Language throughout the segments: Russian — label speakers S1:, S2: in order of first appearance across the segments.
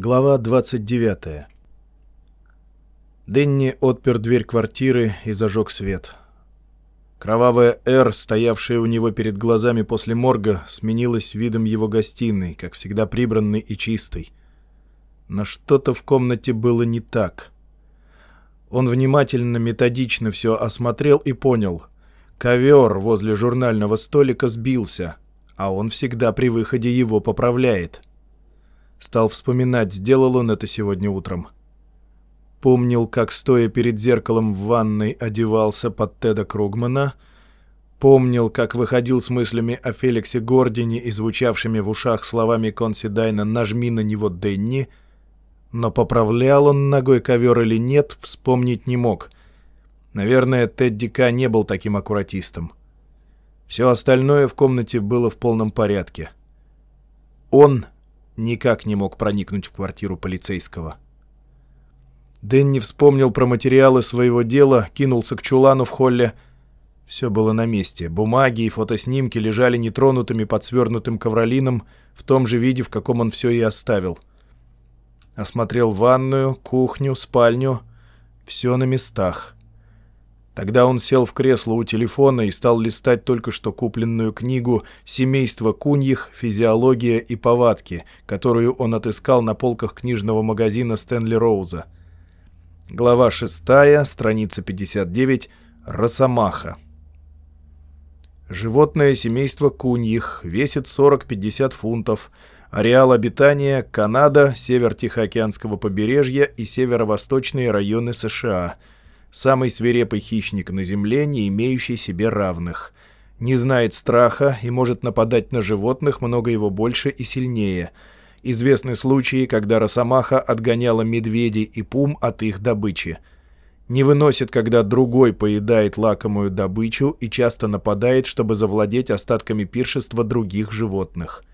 S1: Глава 29 Дэнни отпер дверь квартиры и зажег свет. Кровавая «Р», стоявшая у него перед глазами после морга, сменилась видом его гостиной, как всегда прибранной и чистой. Но что-то в комнате было не так. Он внимательно, методично все осмотрел и понял. Ковер возле журнального столика сбился, а он всегда при выходе его поправляет — Стал вспоминать, сделал он это сегодня утром. Помнил, как, стоя перед зеркалом в ванной, одевался под Теда Кругмана. Помнил, как выходил с мыслями о Феликсе Гордине и звучавшими в ушах словами Консидайна «нажми на него, Денни». Но поправлял он ногой ковер или нет, вспомнить не мог. Наверное, Тедди К. не был таким аккуратистом. Все остальное в комнате было в полном порядке. Он никак не мог проникнуть в квартиру полицейского. Дэнни вспомнил про материалы своего дела, кинулся к чулану в холле. Все было на месте. Бумаги и фотоснимки лежали нетронутыми под свернутым ковролином в том же виде, в каком он все и оставил. Осмотрел ванную, кухню, спальню. Все на местах. Тогда он сел в кресло у телефона и стал листать только что купленную книгу «Семейство куньих. Физиология и повадки», которую он отыскал на полках книжного магазина Стэнли Роуза. Глава 6, страница 59, «Росомаха». Животное семейство куньих весит 40-50 фунтов. Ареал обитания – Канада, север Тихоокеанского побережья и северо-восточные районы США – Самый свирепый хищник на земле, не имеющий себе равных. Не знает страха и может нападать на животных много его больше и сильнее. Известны случаи, когда росомаха отгоняла медведей и пум от их добычи. Не выносит, когда другой поедает лакомую добычу и часто нападает, чтобы завладеть остатками пиршества других животных.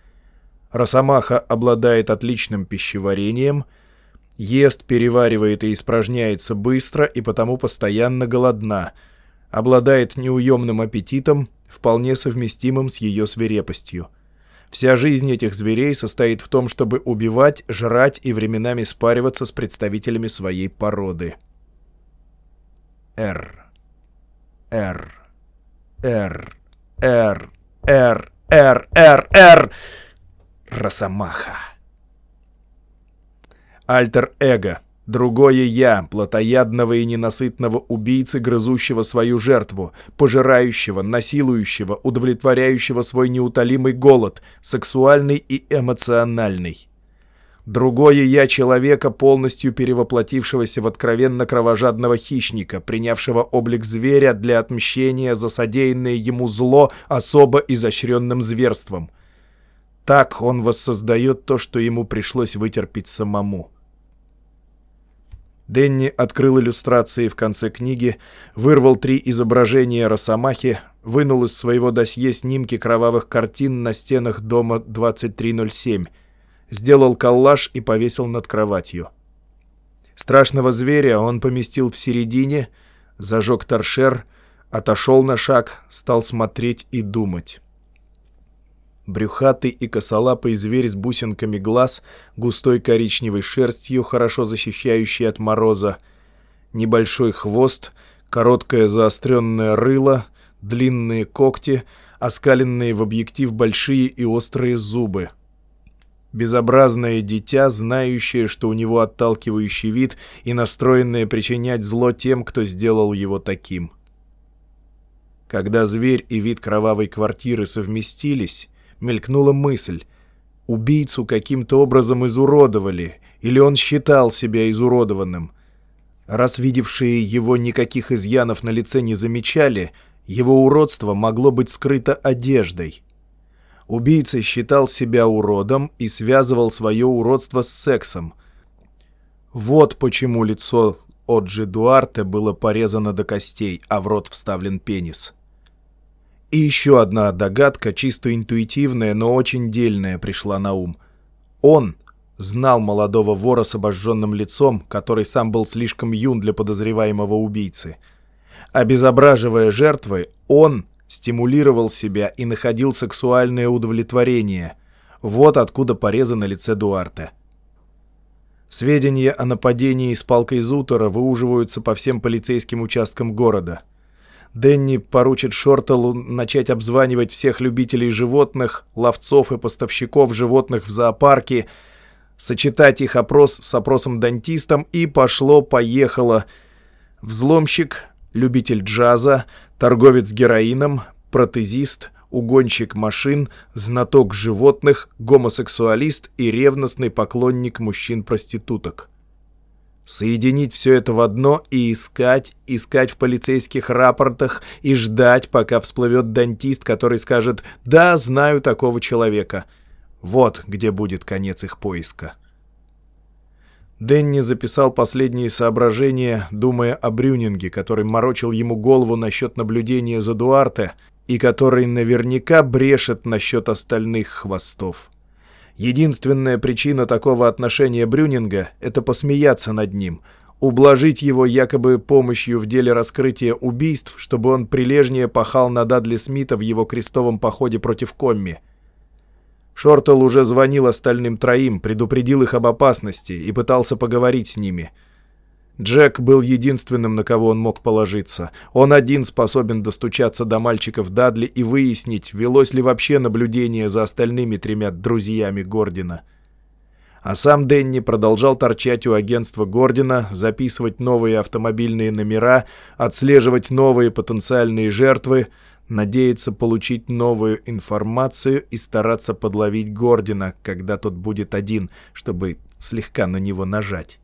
S1: Росомаха обладает отличным пищеварением – Ест, переваривает и испражняется быстро и потому постоянно голодна. Обладает неуемным аппетитом, вполне совместимым с ее свирепостью. Вся жизнь этих зверей состоит в том, чтобы убивать, жрать и временами спариваться с представителями своей породы. Р. Р. Р. Р. Р. Р. Р. Р. Росомаха. Альтер-эго. Другое «я», плотоядного и ненасытного убийцы, грызущего свою жертву, пожирающего, насилующего, удовлетворяющего свой неутолимый голод, сексуальный и эмоциональный. Другое «я» человека, полностью перевоплотившегося в откровенно кровожадного хищника, принявшего облик зверя для отмщения за содеянное ему зло особо изощренным зверством. Так он воссоздает то, что ему пришлось вытерпеть самому. Денни открыл иллюстрации в конце книги, вырвал три изображения Росомахи, вынул из своего досье снимки кровавых картин на стенах дома 2307, сделал коллаж и повесил над кроватью. Страшного зверя он поместил в середине, зажег торшер, отошел на шаг, стал смотреть и думать. Брюхатый и косолапый зверь с бусинками глаз, густой коричневой шерстью, хорошо защищающей от мороза, небольшой хвост, короткое заостренное рыло, длинные когти, оскаленные в объектив большие и острые зубы. Безобразное дитя, знающее, что у него отталкивающий вид и настроенное причинять зло тем, кто сделал его таким. Когда зверь и вид кровавой квартиры совместились, мелькнула мысль. Убийцу каким-то образом изуродовали, или он считал себя изуродованным. Раз видевшие его никаких изъянов на лице не замечали, его уродство могло быть скрыто одеждой. Убийца считал себя уродом и связывал свое уродство с сексом. Вот почему лицо Оджи Дуарте было порезано до костей, а в рот вставлен пенис. И еще одна догадка, чисто интуитивная, но очень дельная, пришла на ум. Он знал молодого вора с обожженным лицом, который сам был слишком юн для подозреваемого убийцы. Обезображивая жертвы, он стимулировал себя и находил сексуальное удовлетворение. Вот откуда порезы на лице Дуарте. Сведения о нападении с палкой Зутера выуживаются по всем полицейским участкам города. Денни поручит Шортелу начать обзванивать всех любителей животных, ловцов и поставщиков животных в зоопарке, сочетать их опрос с опросом-дантистом и пошло-поехало. Взломщик, любитель джаза, торговец героином, протезист, угонщик машин, знаток животных, гомосексуалист и ревностный поклонник мужчин-проституток. Соединить все это в одно и искать, искать в полицейских рапортах и ждать, пока всплывет дантист, который скажет «Да, знаю такого человека». Вот где будет конец их поиска. Дэнни записал последние соображения, думая о Брюнинге, который морочил ему голову насчет наблюдения за Дуарте и который наверняка брешет насчет остальных хвостов. Единственная причина такого отношения Брюнинга — это посмеяться над ним, ублажить его якобы помощью в деле раскрытия убийств, чтобы он прилежнее пахал на Дадли Смита в его крестовом походе против Комми. Шортл уже звонил остальным троим, предупредил их об опасности и пытался поговорить с ними — Джек был единственным, на кого он мог положиться. Он один способен достучаться до мальчиков Дадли и выяснить, велось ли вообще наблюдение за остальными тремя друзьями Гордина. А сам Денни продолжал торчать у агентства Гордина, записывать новые автомобильные номера, отслеживать новые потенциальные жертвы, надеяться получить новую информацию и стараться подловить Гордина, когда тот будет один, чтобы слегка на него нажать.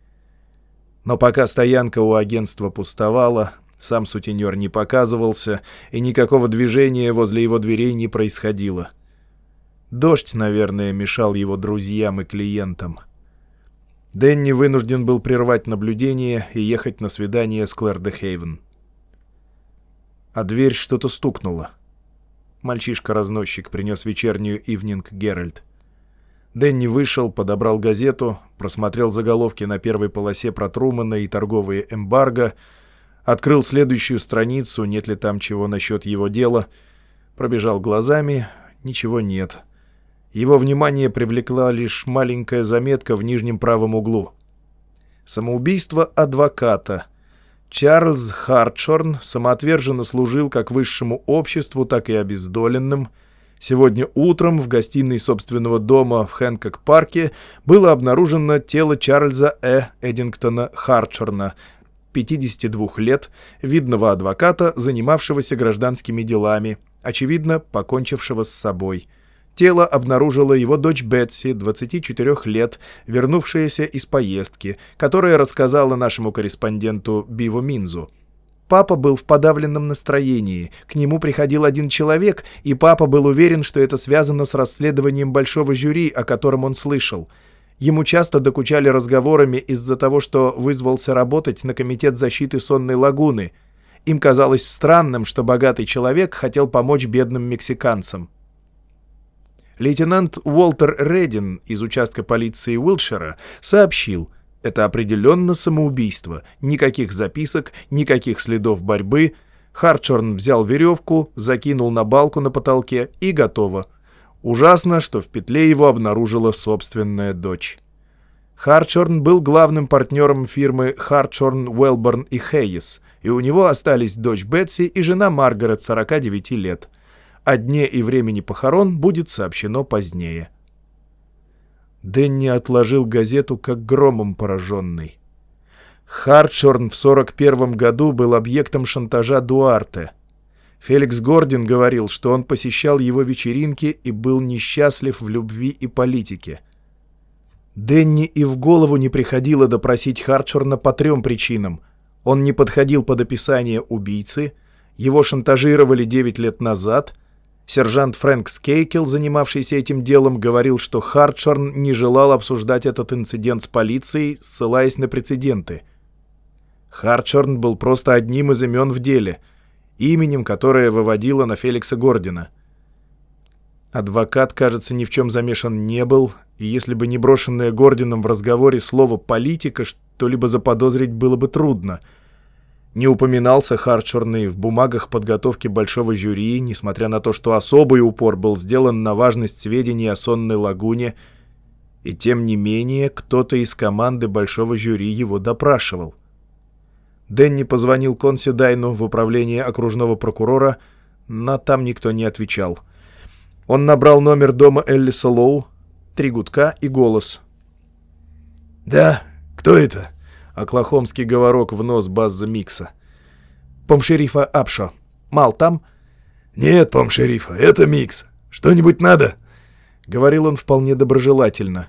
S1: Но пока стоянка у агентства пустовала, сам сутенер не показывался, и никакого движения возле его дверей не происходило. Дождь, наверное, мешал его друзьям и клиентам. Дэнни вынужден был прервать наблюдение и ехать на свидание с Клэр де Хейвен. А дверь что-то стукнула. Мальчишка-разносчик принес вечернюю «Ивнинг Геральт». Дэнни вышел, подобрал газету, просмотрел заголовки на первой полосе про Трумана и торговые эмбарго, открыл следующую страницу, нет ли там чего насчет его дела, пробежал глазами, ничего нет. Его внимание привлекла лишь маленькая заметка в нижнем правом углу. Самоубийство адвоката. Чарльз Хартшорн самоотверженно служил как высшему обществу, так и обездоленным – Сегодня утром в гостиной собственного дома в Хэнкок-парке было обнаружено тело Чарльза Э. Эдингтона Харчерна, 52 лет, видного адвоката, занимавшегося гражданскими делами, очевидно, покончившего с собой. Тело обнаружила его дочь Бетси, 24 лет, вернувшаяся из поездки, которая рассказала нашему корреспонденту Биву Минзу. Папа был в подавленном настроении. К нему приходил один человек, и папа был уверен, что это связано с расследованием большого жюри, о котором он слышал. Ему часто докучали разговорами из-за того, что вызвался работать на Комитет защиты Сонной лагуны. Им казалось странным, что богатый человек хотел помочь бедным мексиканцам. Лейтенант Уолтер Редин из участка полиции Уилтшира сообщил – это определенно самоубийство. Никаких записок, никаких следов борьбы. Харчорн взял веревку, закинул на балку на потолке и готово. Ужасно, что в петле его обнаружила собственная дочь. Харчорн был главным партнером фирмы Харчорн, Уэлборн и Хейес, и у него остались дочь Бетси и жена Маргарет, 49 лет. О дне и времени похорон будет сообщено позднее. Дэнни отложил газету, как громом пораженный. Хартшорн в 41 году был объектом шантажа Дуарте. Феликс Гордин говорил, что он посещал его вечеринки и был несчастлив в любви и политике. Дэнни и в голову не приходило допросить Хартшорна по трем причинам. Он не подходил под описание убийцы, его шантажировали 9 лет назад — Сержант Фрэнк Скейкел, занимавшийся этим делом, говорил, что Хартшорн не желал обсуждать этот инцидент с полицией, ссылаясь на прецеденты. Хартшорн был просто одним из имен в деле, именем, которое выводило на Феликса Гордина. Адвокат, кажется, ни в чем замешан не был, и если бы не брошенное Гордином в разговоре слово «политика», что-либо заподозрить было бы трудно — не упоминался Харчерный в бумагах подготовки большого жюри, несмотря на то, что особый упор был сделан на важность сведений о сонной лагуне. И тем не менее, кто-то из команды большого жюри его допрашивал. Дэнни позвонил Конси в управление окружного прокурора, но там никто не отвечал. Он набрал номер дома Эллиса Лоу, три гудка и голос.
S2: «Да, кто это?»
S1: — оклахомский говорок в нос Базза Микса. «Помшерифа Апшо. Мал там?»
S2: «Нет, помшерифа, это Микс. Что-нибудь надо?»
S1: — говорил он вполне доброжелательно.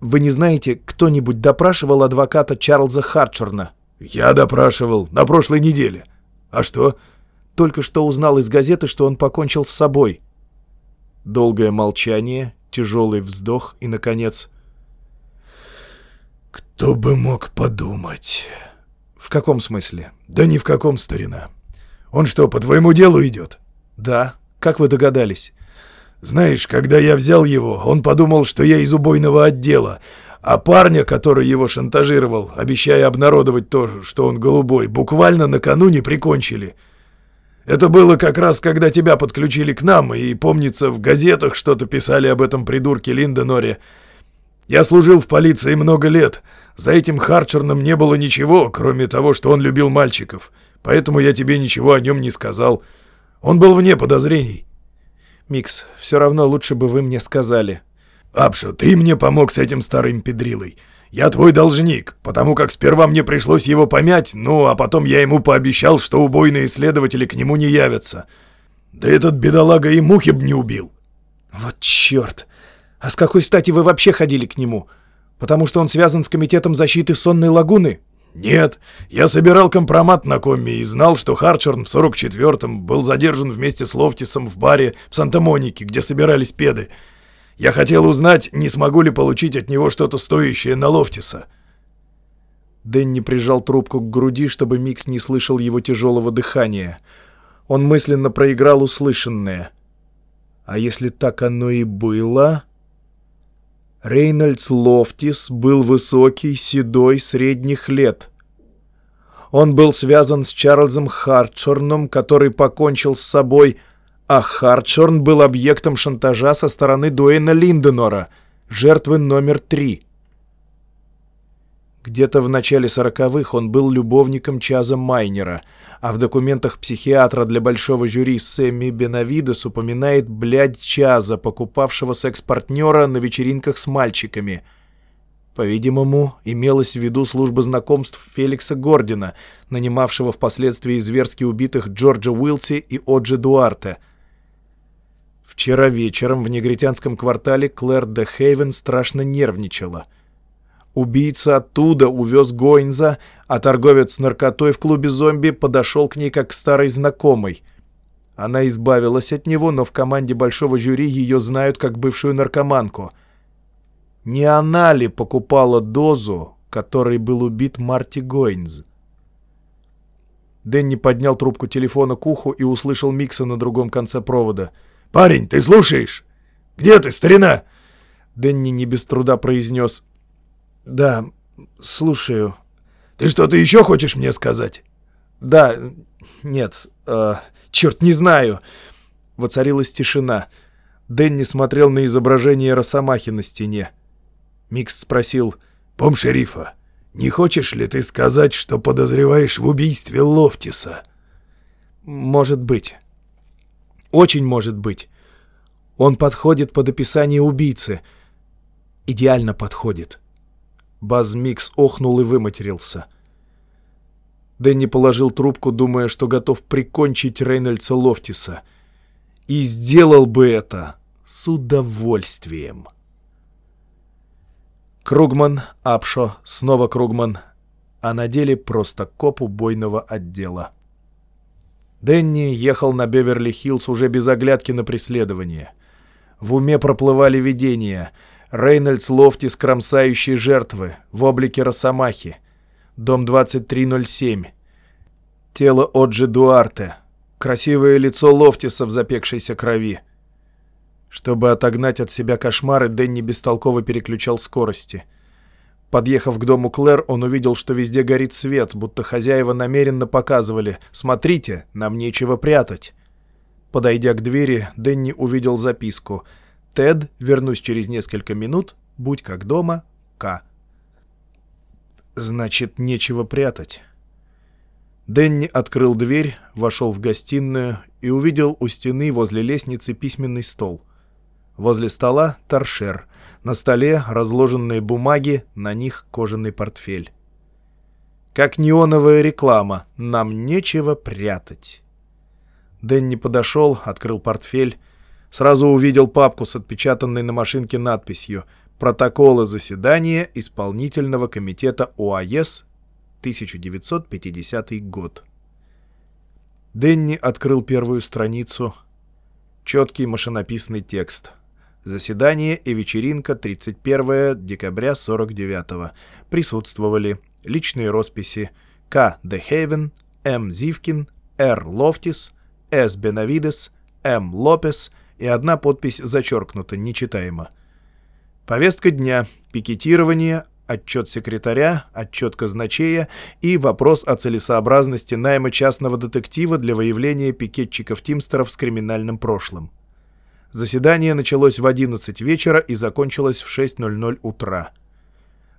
S1: «Вы не знаете, кто-нибудь допрашивал адвоката Чарльза Харчерна?»
S2: «Я допрашивал. На прошлой неделе. А что?»
S1: «Только что узнал из газеты, что он покончил с собой». Долгое молчание, тяжелый вздох и, наконец...
S2: «Кто бы мог подумать?»
S1: «В каком смысле?»
S2: «Да ни в каком, старина. Он что, по твоему делу идет?»
S1: «Да. Как вы догадались?»
S2: Знаешь, когда я взял его, он подумал, что я из убойного отдела, а парня, который его шантажировал, обещая обнародовать то, что он голубой, буквально накануне прикончили. Это было как раз, когда тебя подключили к нам, и, помнится, в газетах что-то писали об этом придурке Линденоре. Я служил в полиции много лет. За этим Харчерном не было ничего, кроме того, что он любил мальчиков. Поэтому я тебе ничего о нем не сказал. Он был вне подозрений.
S1: «Микс, все равно лучше бы вы мне сказали».
S2: «Апша, ты мне помог с этим старым педрилой. Я твой должник, потому как сперва мне пришлось его помять, ну, а потом я ему пообещал, что убойные следователи к нему не явятся. Да этот бедолага и мухи б не убил».
S1: «Вот черт! А с какой стати вы вообще ходили к нему? Потому что он связан с Комитетом защиты Сонной Лагуны?»
S2: «Нет, я собирал компромат на комме и знал, что Харчерн в 44-м был задержан вместе с Лофтисом в баре в Санта-Монике, где собирались педы. Я хотел узнать, не смогу ли получить от него что-то стоящее на Лофтиса».
S1: Дэнни прижал трубку к груди, чтобы Микс не слышал его тяжелого дыхания. Он мысленно проиграл услышанное. А если так оно и было... Рейнольдс Лофтис был высокий, седой, средних лет. Он был связан с Чарльзом Хартшорном, который покончил с собой, а Хартшорн был объектом шантажа со стороны Дуэйна Линденора, жертвы номер три. Где-то в начале сороковых он был любовником Чаза Майнера — а в документах психиатра для большого жюри Сэмми Бенавидес упоминает «блядь Чаза», покупавшего секс-партнера на вечеринках с мальчиками. По-видимому, имелось в виду служба знакомств Феликса Гордина, нанимавшего впоследствии зверски убитых Джорджа Уилси и Оджи Дуарте. Вчера вечером в негритянском квартале Клэр де Хейвен страшно нервничала — Убийца оттуда увез Гойнза, а торговец с наркотой в клубе зомби подошел к ней как к старой знакомой. Она избавилась от него, но в команде большого жюри ее знают как бывшую наркоманку. Не она ли покупала дозу, которой был убит Марти Гойнз? Дэнни поднял трубку телефона к уху и услышал Микса на другом конце провода.
S2: «Парень, ты слушаешь? Где ты, старина?»
S1: Дэнни не без труда произнес «Да, слушаю».
S2: «Ты что-то еще хочешь мне сказать?»
S1: «Да, нет, э, черт, не знаю». Воцарилась тишина. Дэнни смотрел на изображение Росомахи на стене. Микс спросил,
S2: «Пом шерифа, не хочешь ли ты сказать, что подозреваешь в убийстве Лофтиса?»
S1: «Может быть. Очень может быть. Он подходит под описание убийцы. Идеально подходит». Базмикс охнул и выматерился. Дэнни положил трубку, думая, что готов прикончить Рейнольдса Лофтиса. И сделал бы это с удовольствием. Кругман, Апшо, снова Кругман, а на деле просто коп убойного отдела. Дэнни ехал на Беверли-Хиллз уже без оглядки на преследование. В уме проплывали видения — Рейнольдс Лофтис кромсающие жертвы в облике Росомахи. Дом 2307. Тело Оджи Дуарте. Красивое лицо Лофтиса в запекшейся крови. Чтобы отогнать от себя кошмары, Дэнни бестолково переключал скорости. Подъехав к дому Клэр, он увидел, что везде горит свет, будто хозяева намеренно показывали «Смотрите, нам нечего прятать». Подойдя к двери, Дэнни увидел записку — Тед, вернусь через несколько минут, Будь как дома, К. Значит, нечего прятать. Дэнни открыл дверь, вошел в гостиную и увидел у стены возле лестницы письменный стол. Возле стола — торшер. На столе разложенные бумаги, на них кожаный портфель. Как неоновая реклама, нам нечего прятать. Дэнни подошел, открыл портфель, сразу увидел папку с отпечатанной на машинке надписью «Протоколы заседания Исполнительного комитета ОАЭС 1950 год. Денни открыл первую страницу. Четкий машинописный текст. Заседание и вечеринка 31 декабря 49 -го. Присутствовали личные росписи К. Дехейвен, М. Зивкин, Р. Лофтис, С. Бенавидес, М. Лопес и одна подпись зачеркнута, нечитаемо. Повестка дня. Пикетирование, отчет секретаря, отчет казначея и вопрос о целесообразности найма частного детектива для выявления пикетчиков-тимстеров с криминальным прошлым. Заседание началось в 11 вечера и закончилось в 6.00 утра.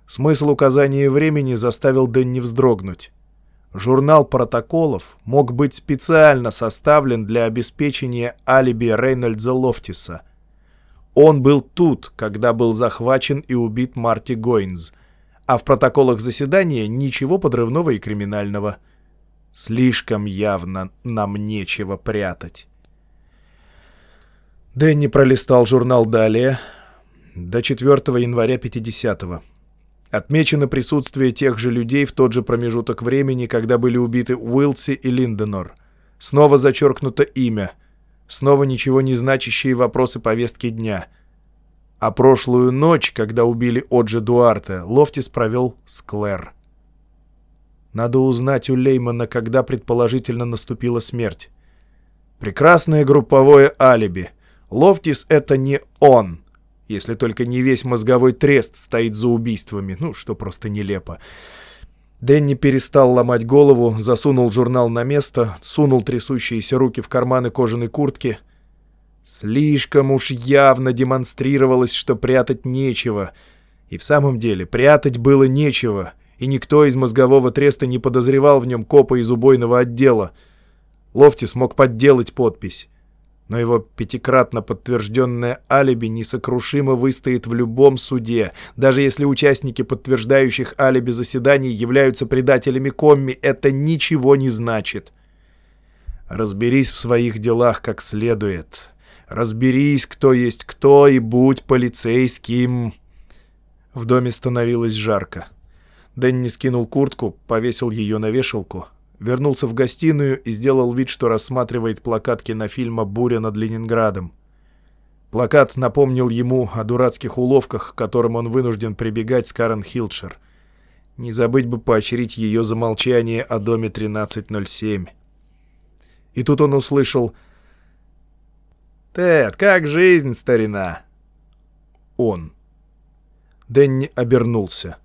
S1: Смысл указания времени заставил Дэнни вздрогнуть. Журнал протоколов мог быть специально составлен для обеспечения алиби Рейнольдса Лофтиса. Он был тут, когда был захвачен и убит Марти Гойнс а в протоколах заседания ничего подрывного и криминального. Слишком явно нам нечего прятать. Дэнни пролистал журнал далее, до 4 января 50-го. Отмечено присутствие тех же людей в тот же промежуток времени, когда были убиты Уилси и Линденор. Снова зачеркнуто имя. Снова ничего не значащие вопросы повестки дня — а прошлую ночь, когда убили Оджи Дуарте, Лофтис провел с Клэр. Надо узнать у Леймана, когда предположительно наступила смерть. Прекрасное групповое алиби. Лофтис — это не он, если только не весь мозговой трест стоит за убийствами, ну, что просто нелепо. Дэнни перестал ломать голову, засунул журнал на место, сунул трясущиеся руки в карманы кожаной куртки — Слишком уж явно демонстрировалось, что прятать нечего. И в самом деле прятать было нечего, и никто из мозгового треста не подозревал в нем копа из убойного отдела. Лофти смог подделать подпись. Но его пятикратно подтвержденное алиби несокрушимо выстоит в любом суде. Даже если участники подтверждающих алиби заседаний являются предателями комми, это ничего не значит. Разберись в своих делах как следует. Разберись, кто есть кто, и будь полицейским. В доме становилось жарко. Дэнни скинул куртку, повесил ее на вешалку, вернулся в гостиную и сделал вид, что рассматривает плакат кинофильма «Буря над Ленинградом». Плакат напомнил ему о дурацких уловках, к которым он вынужден прибегать с Карен Хилчер. Не забыть бы поощрить ее за молчание о доме 1307. И тут он услышал «Тед, как жизнь, старина?» Он. Дэнни обернулся.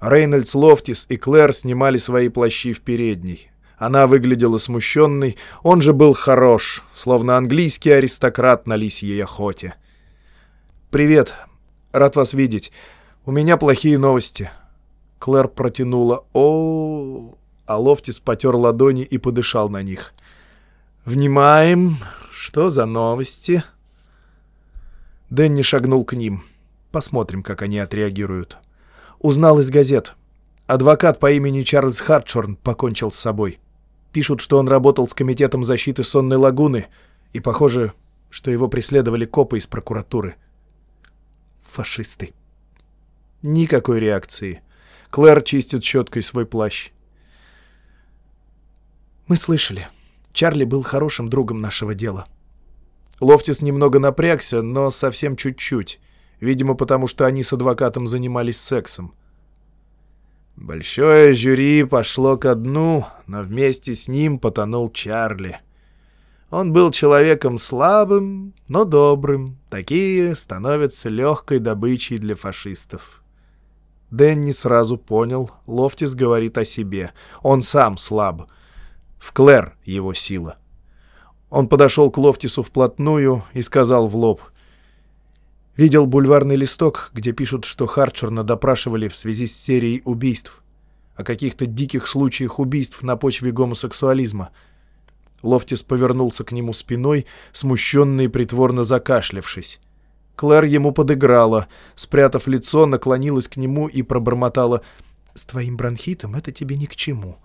S1: Рейнольдс Лофтис и Клэр снимали свои плащи в передней. Она выглядела смущенной, он же был хорош, словно английский аристократ на лисьей охоте. «Привет, рад вас видеть. У меня плохие новости». Клэр протянула «О...» а Лофтис потер ладони и подышал на них. «Внимаем, что за новости?» Дэнни шагнул к ним. Посмотрим, как они отреагируют. Узнал из газет. Адвокат по имени Чарльз Хартшорн покончил с собой. Пишут, что он работал с Комитетом защиты Сонной Лагуны, и похоже, что его преследовали копы из прокуратуры. Фашисты. Никакой реакции. Клэр чистит щеткой свой плащ. «Мы слышали», Чарли был хорошим другом нашего дела. Лофтис немного напрягся, но совсем чуть-чуть. Видимо, потому что они с адвокатом занимались сексом. Большое жюри пошло ко дну, но вместе с ним потонул Чарли. Он был человеком слабым, но добрым. Такие становятся легкой добычей для фашистов. Дэнни сразу понял, Лофтис говорит о себе. Он сам слаб — в Клэр его сила. Он подошел к Лофтису вплотную и сказал в лоб. Видел бульварный листок, где пишут, что Харчерна допрашивали в связи с серией убийств. О каких-то диких случаях убийств на почве гомосексуализма. Лофтис повернулся к нему спиной, смущенно и притворно закашлявшись. Клэр ему подыграла, спрятав лицо, наклонилась к нему и пробормотала «С твоим бронхитом это тебе ни к чему».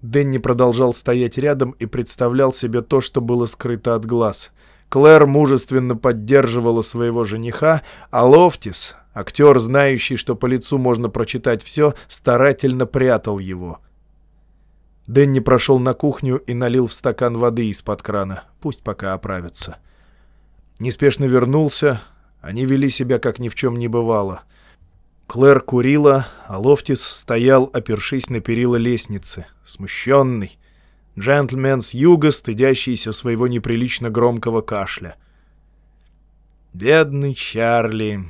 S1: Дэнни продолжал стоять рядом и представлял себе то, что было скрыто от глаз. Клэр мужественно поддерживала своего жениха, а Лофтис, актер, знающий, что по лицу можно прочитать все, старательно прятал его. Дэнни прошел на кухню и налил в стакан воды из-под крана. Пусть пока оправится. — Неспешно вернулся. Они вели себя, как ни в чем не бывало. Клэр курила, а Лофтис стоял, опершись на перила лестницы, смущенный. Джентльмен с юга, стыдящийся своего неприлично громкого кашля. Бедный Чарли.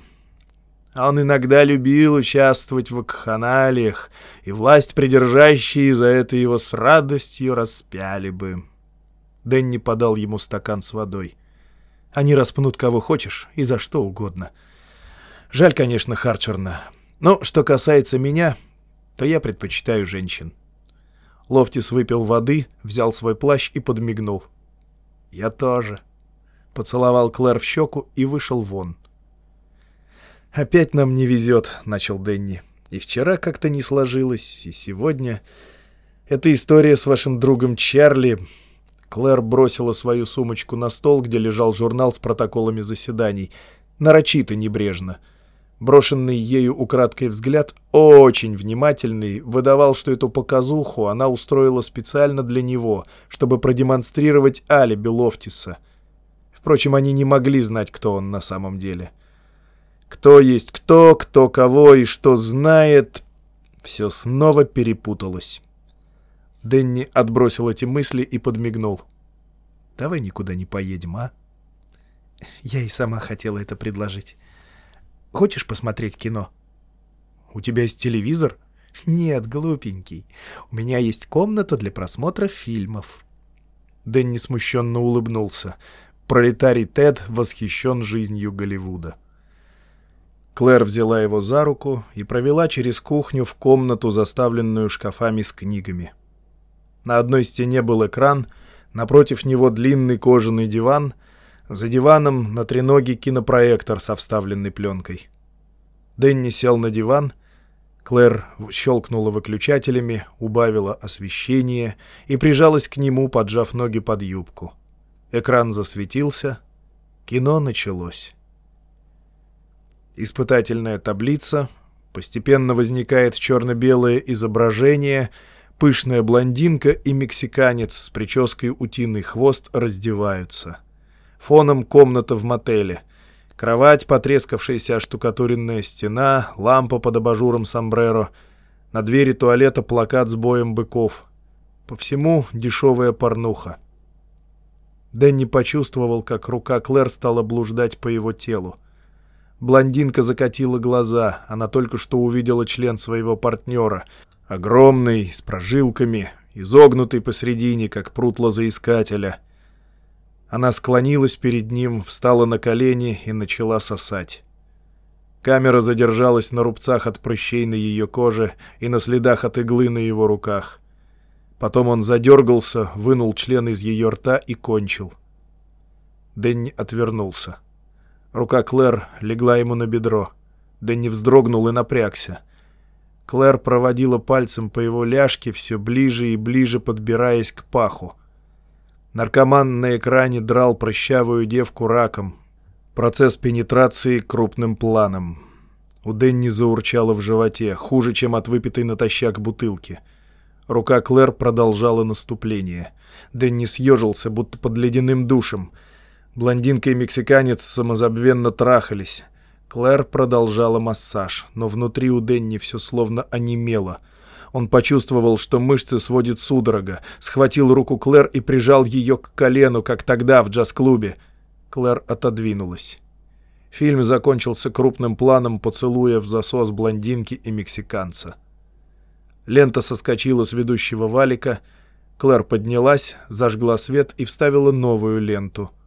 S1: Он иногда любил участвовать в вакханалиях, и власть придержащие за это его с радостью распяли бы. Дэнни подал ему стакан с водой. Они распнут кого хочешь и за что угодно. Жаль, конечно, Харчерна. Но что касается меня, то я предпочитаю женщин. Лофтис выпил воды, взял свой плащ и подмигнул. «Я тоже». Поцеловал Клэр в щеку и вышел вон. «Опять нам не везет», — начал Дэнни. «И вчера как-то не сложилось, и сегодня. Эта история с вашим другом Чарли Клэр бросила свою сумочку на стол, где лежал журнал с протоколами заседаний. Нарочито небрежно. Брошенный ею украдкой взгляд, очень внимательный, выдавал, что эту показуху она устроила специально для него, чтобы продемонстрировать алиби Лофтиса. Впрочем, они не могли знать, кто он на самом деле. Кто есть кто, кто кого и что знает, все снова перепуталось. Дэнни отбросил эти мысли и подмигнул. «Давай никуда не поедем, а?» «Я и сама хотела это предложить. Хочешь посмотреть кино?» «У тебя есть телевизор?» «Нет, глупенький. У меня есть комната для просмотра фильмов». Дэнни смущенно улыбнулся. Пролетарий Тед восхищен жизнью Голливуда. Клэр взяла его за руку и провела через кухню в комнату, заставленную шкафами с книгами. На одной стене был экран, напротив него длинный кожаный диван, за диваном на треноге кинопроектор со вставленной пленкой. Дэнни сел на диван, Клэр щелкнула выключателями, убавила освещение и прижалась к нему, поджав ноги под юбку. Экран засветился, кино началось. Испытательная таблица, постепенно возникает черно-белое изображение — Пышная блондинка и мексиканец с прической утиный хвост раздеваются. Фоном комната в мотеле. Кровать, потрескавшаяся оштукатуренная стена, лампа под абажуром сомбреро. На двери туалета плакат с боем быков. По всему дешевая порнуха. Дэнни почувствовал, как рука Клэр стала блуждать по его телу. Блондинка закатила глаза, она только что увидела член своего партнера — Огромный, с прожилками, изогнутый посредине, как прут лозоискателя. Она склонилась перед ним, встала на колени и начала сосать. Камера задержалась на рубцах от прыщей на ее коже и на следах от иглы на его руках. Потом он задергался, вынул член из ее рта и кончил. Дэнни отвернулся. Рука Клэр легла ему на бедро. Дэнни вздрогнул и напрягся — Клэр проводила пальцем по его ляжке, все ближе и ближе подбираясь к паху. Наркоман на экране драл прыщавую девку раком. Процесс пенетрации крупным планом. У Дэнни заурчало в животе, хуже, чем от выпитой натощак бутылки. Рука Клэр продолжала наступление. Дэнни съежился, будто под ледяным душем. Блондинка и мексиканец самозабвенно трахались. Клэр продолжала массаж, но внутри у Денни все словно онемело. Он почувствовал, что мышцы сводит судорога, схватил руку Клэр и прижал ее к колену, как тогда в джаз-клубе. Клэр отодвинулась. Фильм закончился крупным планом поцелуя в засос блондинки и мексиканца. Лента соскочила с ведущего валика. Клэр поднялась, зажгла свет и вставила новую ленту —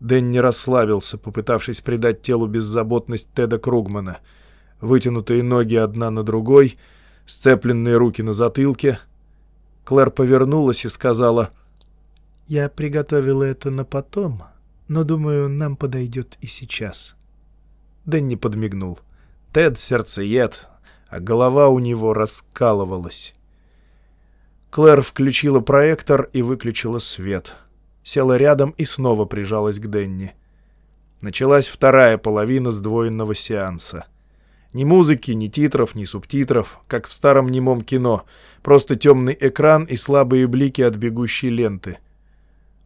S1: Дэнни расслабился, попытавшись придать телу беззаботность Теда Кругмана. Вытянутые ноги одна на другой, сцепленные руки на затылке. Клэр повернулась и сказала, «Я приготовила это на потом, но, думаю, нам подойдет и сейчас». Дэнни подмигнул. Тед сердцеед, а голова у него раскалывалась. Клэр включила проектор и выключила свет — села рядом и снова прижалась к Денни. Началась вторая половина сдвоенного сеанса. Ни музыки, ни титров, ни субтитров, как в старом немом кино, просто темный экран и слабые блики от бегущей ленты.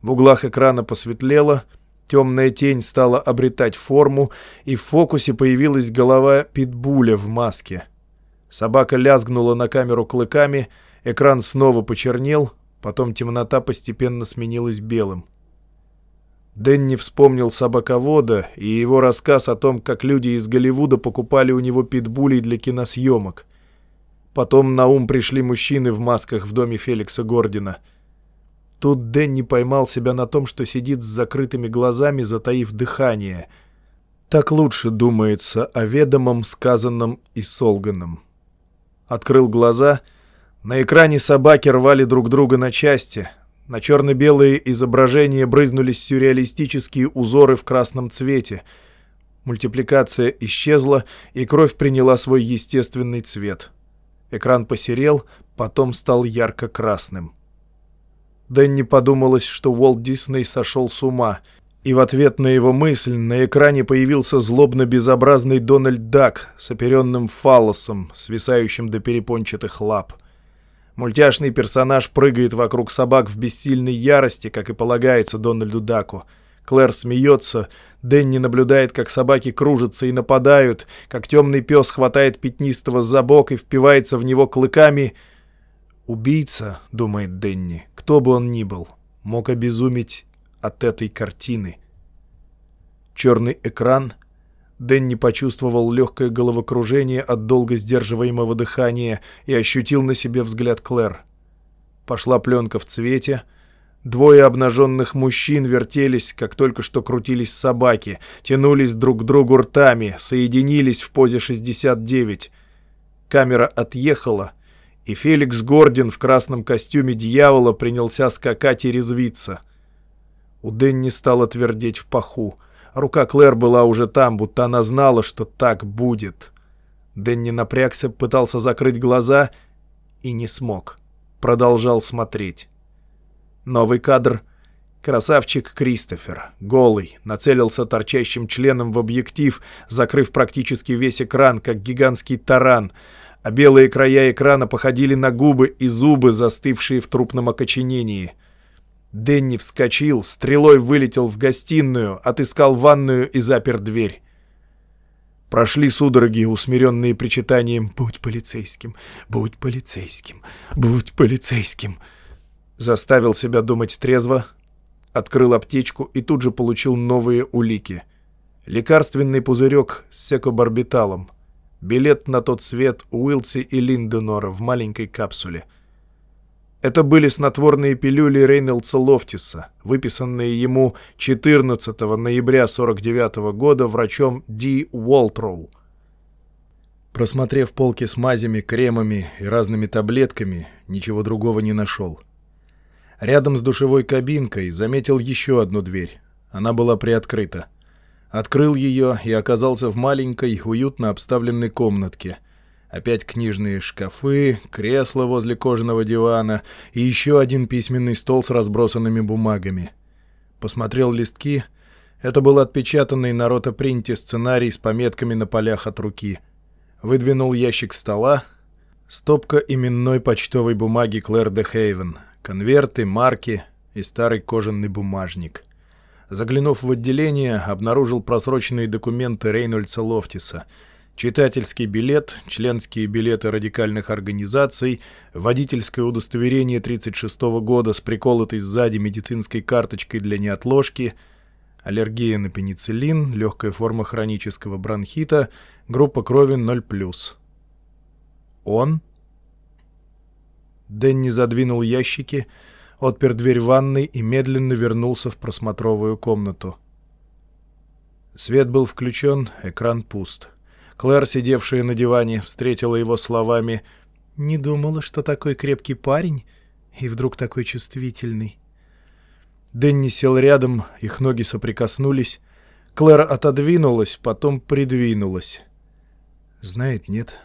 S1: В углах экрана посветлело, темная тень стала обретать форму, и в фокусе появилась голова питбуля в маске. Собака лязгнула на камеру клыками, экран снова почернел, Потом темнота постепенно сменилась белым. Дэнни вспомнил собаковода и его рассказ о том, как люди из Голливуда покупали у него питбулей для киносъемок. Потом на ум пришли мужчины в масках в доме Феликса Гордина. Тут Дэнни поймал себя на том, что сидит с закрытыми глазами, затаив дыхание. Так лучше думается о ведомом, сказанном и солганном. Открыл глаза — на экране собаки рвали друг друга на части. На черно-белые изображения брызнулись сюрреалистические узоры в красном цвете. Мультипликация исчезла, и кровь приняла свой естественный цвет. Экран посерел, потом стал ярко-красным. Дэнни подумалось, что Уолт Дисней сошел с ума, и в ответ на его мысль на экране появился злобно-безобразный Дональд Дак с оперенным фаллосом, свисающим до перепончатых лап. Мультяшный персонаж прыгает вокруг собак в бессильной ярости, как и полагается Дональду Даку. Клэр смеется, Дэнни наблюдает, как собаки кружатся и нападают, как темный пес хватает пятнистого за бок и впивается в него клыками. «Убийца», — думает Дэнни, — «кто бы он ни был, мог обезуметь от этой картины». Черный экран — Дэнни почувствовал легкое головокружение от долго сдерживаемого дыхания и ощутил на себе взгляд Клэр. Пошла пленка в цвете. Двое обнаженных мужчин вертелись, как только что крутились собаки, тянулись друг к другу ртами, соединились в позе 69. Камера отъехала, и Феликс Гордин в красном костюме дьявола принялся скакать и резвиться. У Дэнни стало твердеть в паху. Рука Клэр была уже там, будто она знала, что так будет. Дэнни напрягся, пытался закрыть глаза и не смог. Продолжал смотреть. Новый кадр. Красавчик Кристофер, голый, нацелился торчащим членом в объектив, закрыв практически весь экран, как гигантский таран, а белые края экрана походили на губы и зубы, застывшие в трупном окоченении — Дэнни вскочил, стрелой вылетел в гостиную, отыскал ванную и запер дверь. Прошли судороги, усмиренные причитанием «Будь полицейским, будь полицейским, будь полицейским». Заставил себя думать трезво, открыл аптечку и тут же получил новые улики. Лекарственный пузырек с секобарбиталом, билет на тот свет Уилси и Линденора в маленькой капсуле — это были снотворные пилюли Рейнольдса Лофтиса, выписанные ему 14 ноября 49 года врачом Ди Уолтроу. Просмотрев полки с мазями, кремами и разными таблетками, ничего другого не нашел. Рядом с душевой кабинкой заметил еще одну дверь. Она была приоткрыта. Открыл ее и оказался в маленькой, уютно обставленной комнатке — Опять книжные шкафы, кресло возле кожаного дивана и еще один письменный стол с разбросанными бумагами. Посмотрел листки. Это был отпечатанный на ротопринте сценарий с пометками на полях от руки. Выдвинул ящик стола. Стопка именной почтовой бумаги Клэр де Хейвен. Конверты, марки и старый кожаный бумажник. Заглянув в отделение, обнаружил просроченные документы Рейнольдса Лофтиса — читательский билет, членские билеты радикальных организаций, водительское удостоверение 36 -го года с приколотой сзади медицинской карточкой для неотложки, аллергия на пенициллин, легкая форма хронического бронхита, группа крови 0+. Он? Дэнни задвинул ящики, отпер дверь ванной и медленно вернулся в просмотровую комнату. Свет был включен, экран пуст. Клэр, сидевшая на диване, встретила его словами «Не думала, что такой крепкий парень, и вдруг такой чувствительный». Дэнни сел рядом, их ноги соприкоснулись. Клэр отодвинулась, потом придвинулась. «Знает, нет,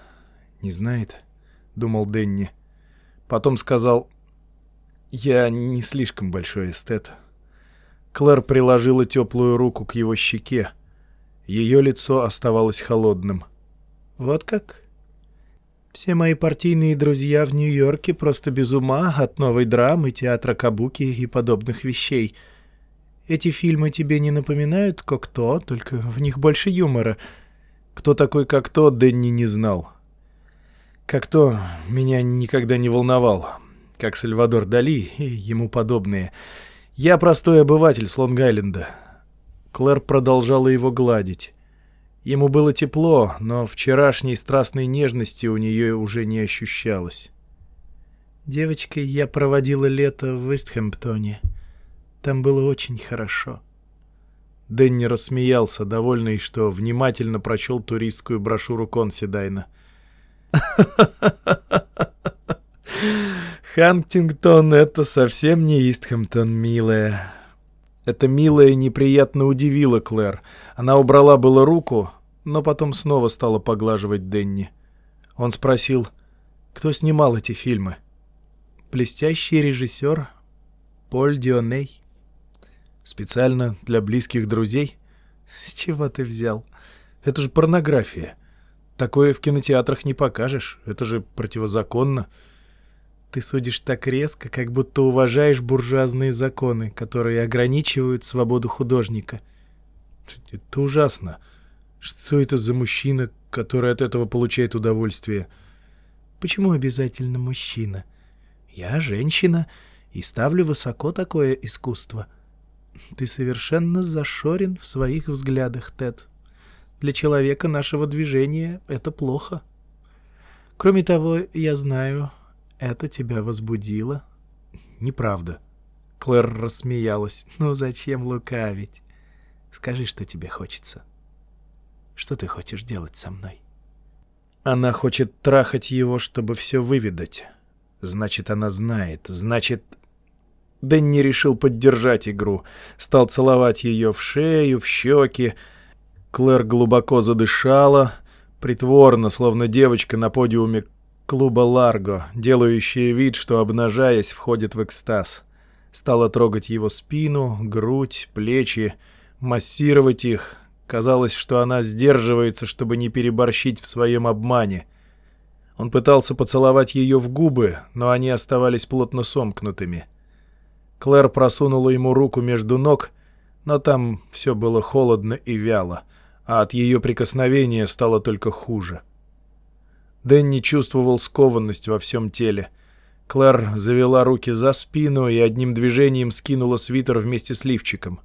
S1: не знает», — думал Дэнни. Потом сказал «Я не слишком большой эстет». Клэр приложила теплую руку к его щеке. Ее лицо оставалось холодным. «Вот как?» «Все мои партийные друзья в Нью-Йорке просто без ума от новой драмы, театра кабуки и подобных вещей. Эти фильмы тебе не напоминают Кокто, только в них больше юмора. Кто такой Кокто, Дэнни не знал. Кокто меня никогда не волновал, как Сальвадор Дали и ему подобные. Я простой обыватель с Лонг-Айленда. Клэр продолжала его гладить. Ему было тепло, но вчерашней страстной нежности у нее уже не ощущалось. «Девочкой я проводила лето в Вестхэмптоне. Там было очень хорошо». Дэнни рассмеялся, довольный, что внимательно прочел туристскую брошюру Консидайна. «Хантингтон — это совсем не Истхэмптон, милая. Это милое неприятно удивило Клэр. Она убрала было руку, но потом снова стала поглаживать Денни. Он спросил, кто снимал эти фильмы. Блестящий режиссер Поль Дионей. Специально для близких друзей? С чего ты взял? Это же порнография. Такое в кинотеатрах не покажешь. Это же противозаконно. — ты судишь так резко, как будто уважаешь буржуазные законы, которые ограничивают свободу художника. Это ужасно. Что это за мужчина, который от этого получает удовольствие? Почему обязательно мужчина? Я женщина и ставлю высоко такое искусство. Ты совершенно зашорен в своих взглядах, Тед. Для человека нашего движения это плохо. Кроме того, я знаю, это тебя возбудило? Неправда. Клэр рассмеялась. Ну зачем лукавить? Скажи, что тебе хочется. Что ты хочешь делать со мной? Она хочет трахать его, чтобы все выведать. Значит, она знает. Значит... Дэнни решил поддержать игру. Стал целовать ее в шею, в щеки. Клэр глубоко задышала, притворно, словно девочка на подиуме клуба «Ларго», делающая вид, что, обнажаясь, входит в экстаз. Стала трогать его спину, грудь, плечи, массировать их. Казалось, что она сдерживается, чтобы не переборщить в своем обмане. Он пытался поцеловать ее в губы, но они оставались плотно сомкнутыми. Клэр просунула ему руку между ног, но там все было холодно и вяло, а от ее прикосновения стало только хуже. — Дэнни чувствовал скованность во всем теле. Клэр завела руки за спину и одним движением скинула свитер вместе с лифчиком.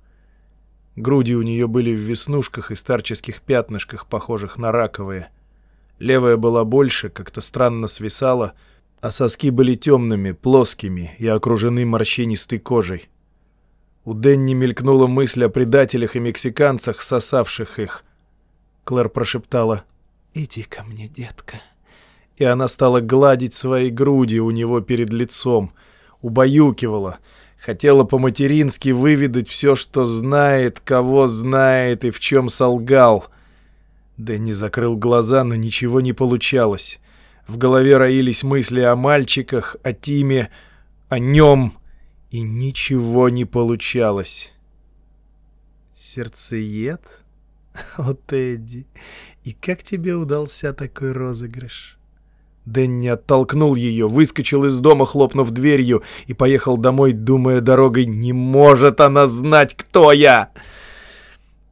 S1: Груди у нее были в веснушках и старческих пятнышках, похожих на раковые. Левая была больше, как-то странно свисала, а соски были темными, плоскими и окружены морщинистой кожей. У Дэнни мелькнула мысль о предателях и мексиканцах, сосавших их. Клэр прошептала «Иди ко мне, детка» и она стала гладить свои груди у него перед лицом, убаюкивала, хотела по-матерински выведать все, что знает, кого знает и в чем солгал. Дэнни закрыл глаза, но ничего не получалось. В голове роились мысли о мальчиках, о Тиме, о нем, и ничего не получалось. «Сердцеед? О, Тедди, и как тебе удался такой розыгрыш?» Дэнни оттолкнул ее, выскочил из дома, хлопнув дверью, и поехал домой, думая дорогой «Не может она знать, кто я!»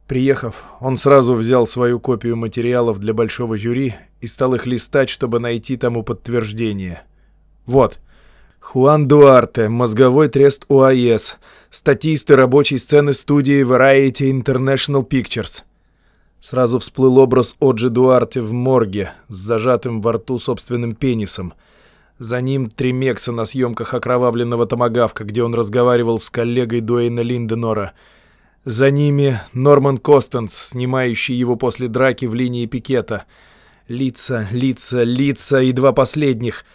S1: Приехав, он сразу взял свою копию материалов для большого жюри и стал их листать, чтобы найти тому подтверждение. Вот. Хуан Дуарте, мозговой трест УАЭС, статисты рабочей сцены студии Variety International Pictures. Сразу всплыл образ Оджи Дуарте в морге с зажатым во рту собственным пенисом. За ним Тримекса на съемках окровавленного томагавка, где он разговаривал с коллегой Дуэйна Линденора. За ними Норман Костанс, снимающий его после драки в линии пикета. Лица, лица, лица и два последних.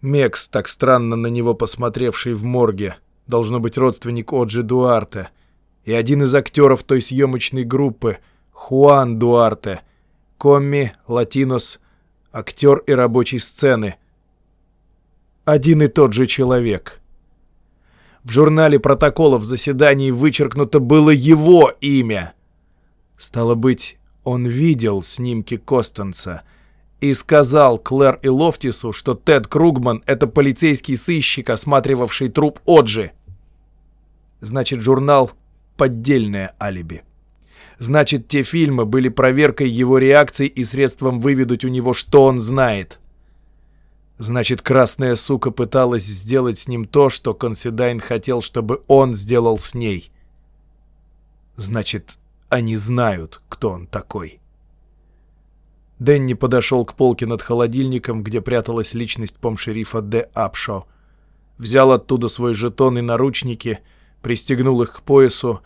S1: Мекс, так странно на него посмотревший в морге. Должно быть родственник Оджи Дуарте. И один из актеров той съемочной группы, Хуан Дуарте. Комми, Латинос, актер и рабочий сцены. Один и тот же человек — в журнале протоколов заседаний вычеркнуто было его имя. Стало быть, он видел снимки Костанца и сказал Клэр и Лофтису, что Тед Кругман — это полицейский сыщик, осматривавший труп Оджи. Значит, журнал — поддельное алиби. Значит, те фильмы были проверкой его реакций и средством выведать у него, что он знает. Значит, красная сука пыталась сделать с ним то, что Консидайн хотел, чтобы он сделал с ней. Значит, они знают, кто он такой. Дэнни подошел к полке над холодильником, где пряталась личность помшерифа Д. Апшо. Взял оттуда свой жетон и наручники, пристегнул их к поясу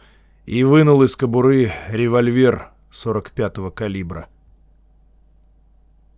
S1: и вынул из кобуры револьвер 45-го калибра.